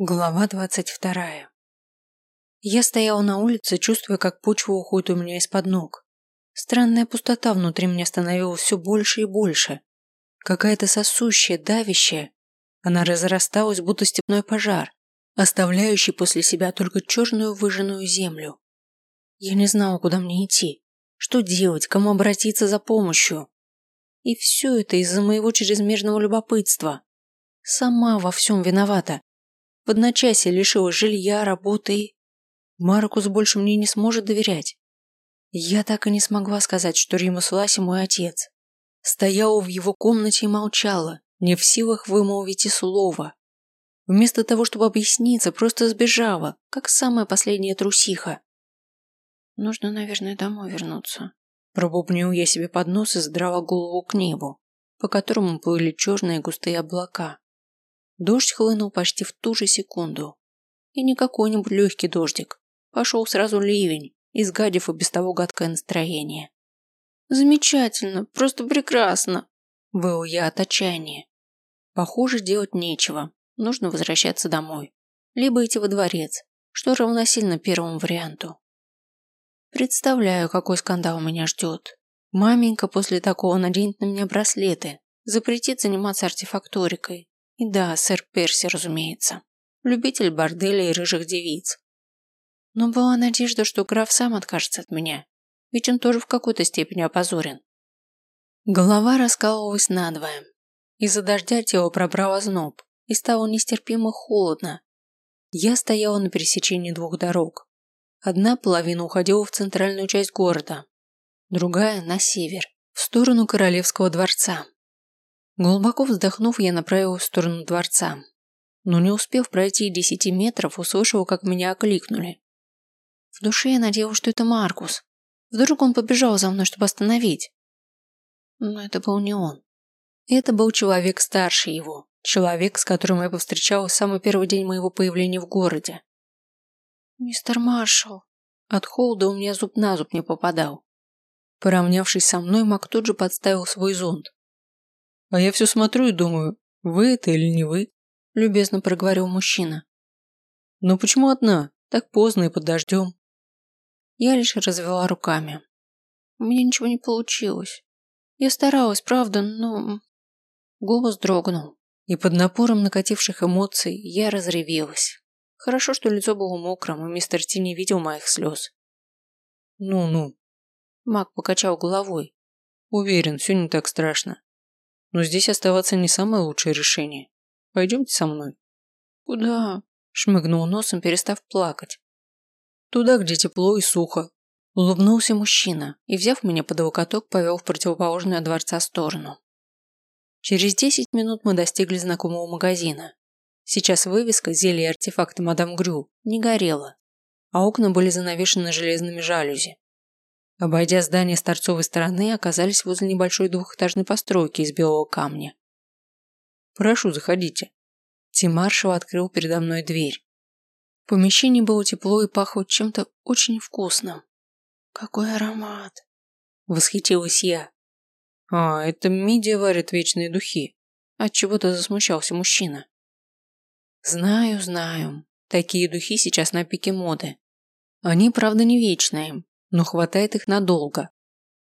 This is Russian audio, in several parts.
Глава двадцать вторая. Я стояла на улице, чувствуя, как почва уходит у меня из-под ног. Странная пустота внутри меня становилась все больше и больше. Какая-то сосущая, давящая. Она разрасталась, будто степной пожар, оставляющий после себя только черную выжженную землю. Я не знала, куда мне идти, что делать, кому обратиться за помощью. И все это из-за моего чрезмерного любопытства. Сама во всем виновата в одночасье лишилась жилья, работы и... Маркус больше мне не сможет доверять. Я так и не смогла сказать, что Рима Сласи мой отец. Стояла в его комнате и молчала, не в силах вымолвить и слова. Вместо того, чтобы объясниться, просто сбежала, как самая последняя трусиха. Нужно, наверное, домой вернуться. Пробубнил я себе под нос и задрала голову к небу, по которому плыли черные густые облака. Дождь хлынул почти в ту же секунду. И не какой-нибудь легкий дождик. Пошел сразу ливень, изгадив и без того гадкое настроение. «Замечательно, просто прекрасно!» Выл я от отчаяния. Похоже, делать нечего. Нужно возвращаться домой. Либо идти во дворец, что равносильно первому варианту. Представляю, какой скандал меня ждет. Маменька после такого наденет на меня браслеты, запретит заниматься артефакторикой, и да, сэр Перси, разумеется. Любитель борделя и рыжих девиц. Но была надежда, что граф сам откажется от меня, ведь он тоже в какой-то степени опозорен. Голова раскалывалась надвое. Из-за дождя тело пробрало зноб, и стало нестерпимо холодно. Я стояла на пересечении двух дорог. Одна половина уходила в центральную часть города, другая – на север, в сторону Королевского дворца. Глубоко вздохнув, я направилась в сторону дворца. Но не успев пройти десяти метров, услышала, как меня окликнули. В душе я надеялась, что это Маркус. Вдруг он побежал за мной, чтобы остановить. Но это был не он. Это был человек старше его. Человек, с которым я повстречалась в самый первый день моего появления в городе. «Мистер Маршалл». От холода у меня зуб на зуб не попадал. Поравнявшись со мной, Мак тут же подставил свой зонт, а я все смотрю и думаю, вы это или не вы? Любезно проговорил мужчина. Но почему одна? Так поздно и под дождем. Я лишь развела руками. У меня ничего не получилось. Я старалась, правда, но... Голос дрогнул, и под напором накативших эмоций я разревелась. Хорошо, что лицо было мокрым, и мистер Ти не видел моих слез. «Ну-ну». Мак покачал головой. «Уверен, все не так страшно. Но здесь оставаться не самое лучшее решение. Пойдемте со мной. Куда? Шмыгнул носом, перестав плакать. Туда, где тепло и сухо. Улыбнулся мужчина и, взяв меня под локоток, повел в противоположную от дворца сторону. Через десять минут мы достигли знакомого магазина. Сейчас вывеска «Зелье и артефакты мадам Грю» не горела, а окна были занавешены железными жалюзи. Обойдя здание с торцовой стороны, оказались возле небольшой двухэтажной постройки из белого камня. «Прошу, заходите». Тимаршев открыл передо мной дверь. В помещении было тепло и пахло чем-то очень вкусным. «Какой аромат!» – восхитилась я. «А, это Мидия варит вечные духи». Отчего-то засмущался мужчина. «Знаю, знаю. Такие духи сейчас на пике моды. Они, правда, не вечные, но хватает их надолго.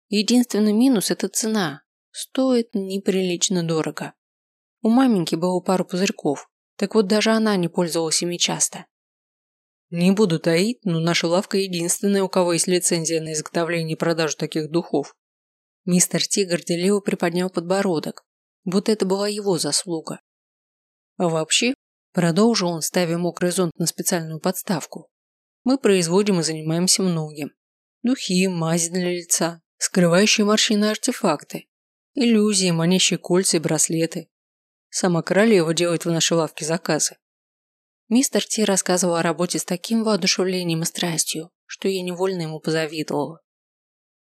Единственный минус – это цена. Стоит неприлично дорого. У маменьки было пару пузырьков, так вот даже она не пользовалась ими часто. Не буду таить, но наша лавка единственная, у кого есть лицензия на изготовление и продажу таких духов. Мистер Ти горделиво приподнял подбородок, будто это была его заслуга. А вообще, продолжил он, ставя мокрый зонт на специальную подставку, мы производим и занимаемся многим. Духи, мази для лица, скрывающие морщины артефакты, иллюзии, манящие кольца и браслеты. Сама королева делает в нашей лавке заказы. Мистер Ти рассказывал о работе с таким воодушевлением и страстью, что я невольно ему позавидовала.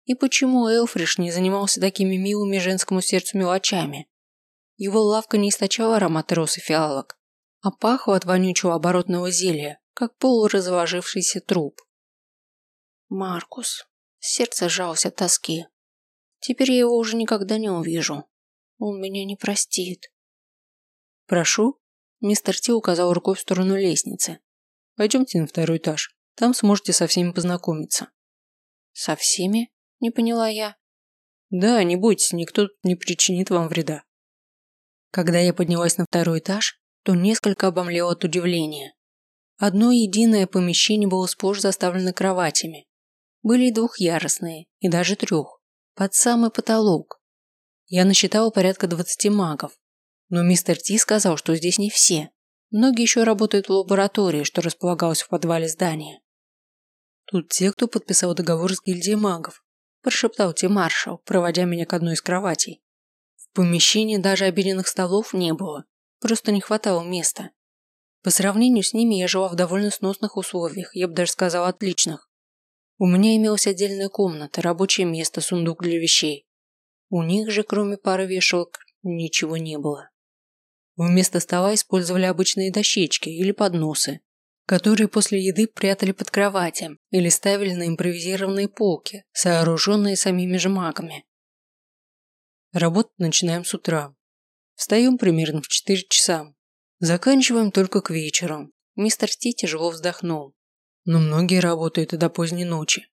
И почему Элфриш не занимался такими милыми женскому сердцу мелочами? Его лавка не источала аромат роз и фиалок, а пахла от вонючего оборотного зелья, как полуразложившийся труп. Маркус. Сердце жалось от тоски. Теперь я его уже никогда не увижу. Он меня не простит. Прошу. мистер Ти указал рукой в сторону лестницы. Пойдемте на второй этаж. Там сможете со всеми познакомиться. Со всеми? Не поняла я. Да, не бойтесь, никто не причинит вам вреда. Когда я поднялась на второй этаж, то несколько обомлела от удивления. Одно единое помещение было сплошь заставлено кроватями. Были и двухъярусные, и даже трех, под самый потолок. Я насчитала порядка двадцати магов, но мистер Ти сказал, что здесь не все. Многие еще работают в лаборатории, что располагалась в подвале здания. Тут те, кто подписал договор с гильдией магов, прошептал Ти Маршал, проводя меня к одной из кроватей. В помещении даже обеденных столов не было, просто не хватало места. По сравнению с ними я жила в довольно сносных условиях, я бы даже сказала отличных. У меня имелась отдельная комната, рабочее место, сундук для вещей. У них же, кроме пары вешалок, ничего не было. Вместо стола использовали обычные дощечки или подносы, которые после еды прятали под кроватем или ставили на импровизированные полки, сооруженные самими же магами. Работать начинаем с утра. Встаем примерно в 4 часа, Заканчиваем только к вечеру. Мистер Ти тяжело вздохнул. Но многие работают и до поздней ночи.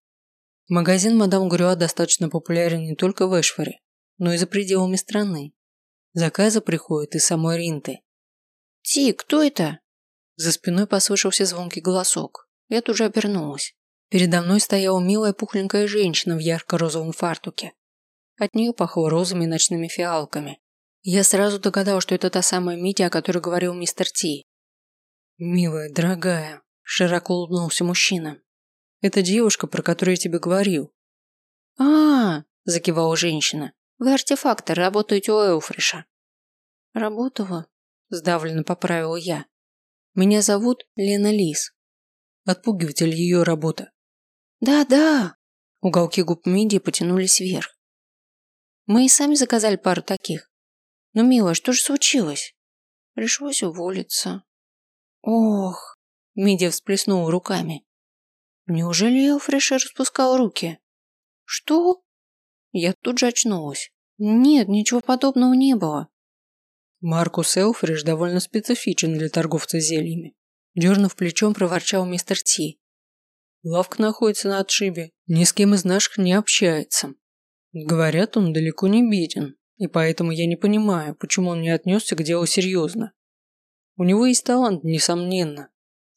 Магазин «Мадам Грюа» достаточно популярен не только в Эшфоре, но и за пределами страны. Заказы приходят из самой Ринты. «Ти, кто это?» За спиной послышался звонкий голосок. Я тут же обернулась. Передо мной стояла милая пухленькая женщина в ярко-розовом фартуке. От нее пахло розами и ночными фиалками. Я сразу догадалась, что это та самая Митя, о которой говорил мистер Ти. «Милая, дорогая», – широко улыбнулся мужчина. «Это девушка, про которую я тебе говорил». А -а -а, закивала женщина. «Вы артефактор, работаете у Эуфриша». «Работала?» – сдавленно поправила я. «Меня зовут Лена Лис. Отпугиватель ее работа». «Да-да!» Уголки губ Миди потянулись вверх. «Мы и сами заказали пару таких. Ну, милая, что же случилось? Пришлось уволиться. Ох, Мидия всплеснула руками. Неужели Элфриш распускал руки? Что? Я тут же очнулась. Нет, ничего подобного не было. Маркус Элфриш довольно специфичен для торговца зельями. Дернув плечом, проворчал мистер Ти. Лавка находится на отшибе, ни с кем из наших не общается. Говорят, он далеко не беден. И поэтому я не понимаю, почему он не отнесся к делу серьезно. У него есть талант, несомненно.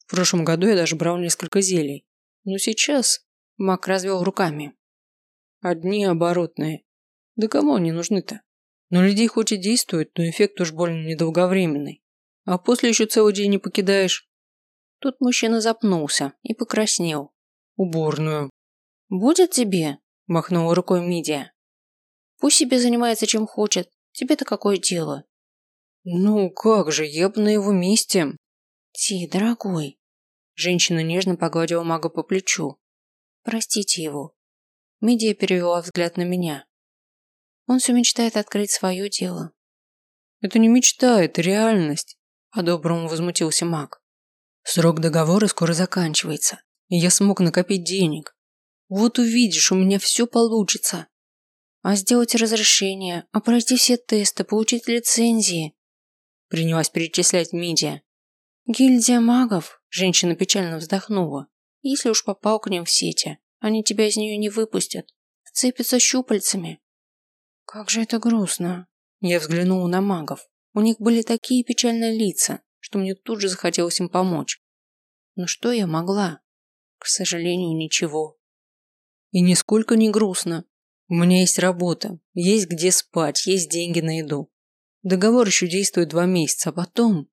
В прошлом году я даже брал несколько зелий. Но сейчас Мак развел руками. Одни оборотные. Да кому они нужны-то? Но людей хоть и действует, но эффект уж больно недолговременный. А после еще целый день не покидаешь. Тут мужчина запнулся и покраснел. Уборную. «Будет тебе?» – махнула рукой Мидия. Пусть себе занимается чем хочет. Тебе-то какое дело? Ну, как же, я бы на его месте. Ти, дорогой. Женщина нежно погладила мага по плечу. Простите его. Медия перевела взгляд на меня. Он все мечтает открыть свое дело. Это не мечта, это реальность. По-доброму возмутился маг. Срок договора скоро заканчивается, и я смог накопить денег. Вот увидишь, у меня все получится а сделать разрешение, а пройти все тесты, получить лицензии. Принялась перечислять Мидия. Гильдия магов, женщина печально вздохнула. Если уж попал к ним в сети, они тебя из нее не выпустят. Вцепятся щупальцами. Как же это грустно. Я взглянула на магов. У них были такие печальные лица, что мне тут же захотелось им помочь. Но что я могла? К сожалению, ничего. И нисколько не грустно. У меня есть работа, есть где спать, есть деньги на еду. Договор еще действует два месяца, а потом...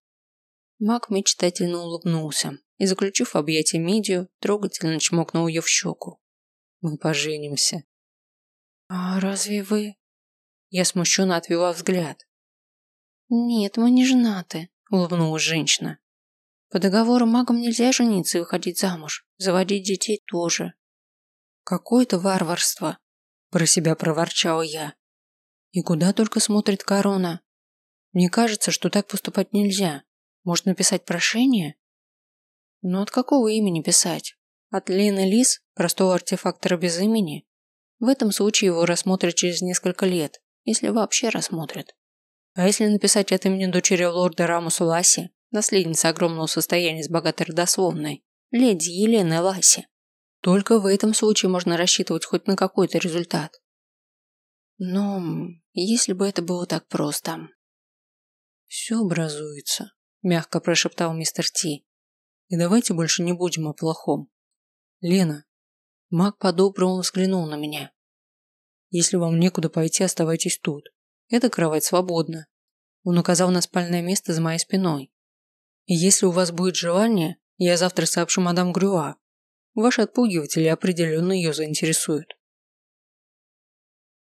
Мак мечтательно улыбнулся и, заключив объятие Мидию, трогательно чмокнул ее в щеку. Мы поженимся. А разве вы... Я смущенно отвела взгляд. Нет, мы не женаты, улыбнулась женщина. По договору магам нельзя жениться и выходить замуж. Заводить детей тоже. Какое-то варварство. Про себя проворчал я. И куда только смотрит корона. Мне кажется, что так поступать нельзя. Может написать прошение? Но от какого имени писать? От Лены Лис, простого артефактора без имени? В этом случае его рассмотрят через несколько лет, если вообще рассмотрят. А если написать от имени дочери лорда Рамуса Ласси, наследница огромного состояния с богатой родословной, леди Елены Ласи. Только в этом случае можно рассчитывать хоть на какой-то результат. Но если бы это было так просто. Все образуется, мягко прошептал мистер Ти. И давайте больше не будем о плохом. Лена. Маг по-доброму взглянул на меня. Если вам некуда пойти, оставайтесь тут. Эта кровать свободна. Он указал на спальное место за моей спиной. И если у вас будет желание, я завтра сообщу мадам Грюа. Ваши отпугиватели определенно ее заинтересуют.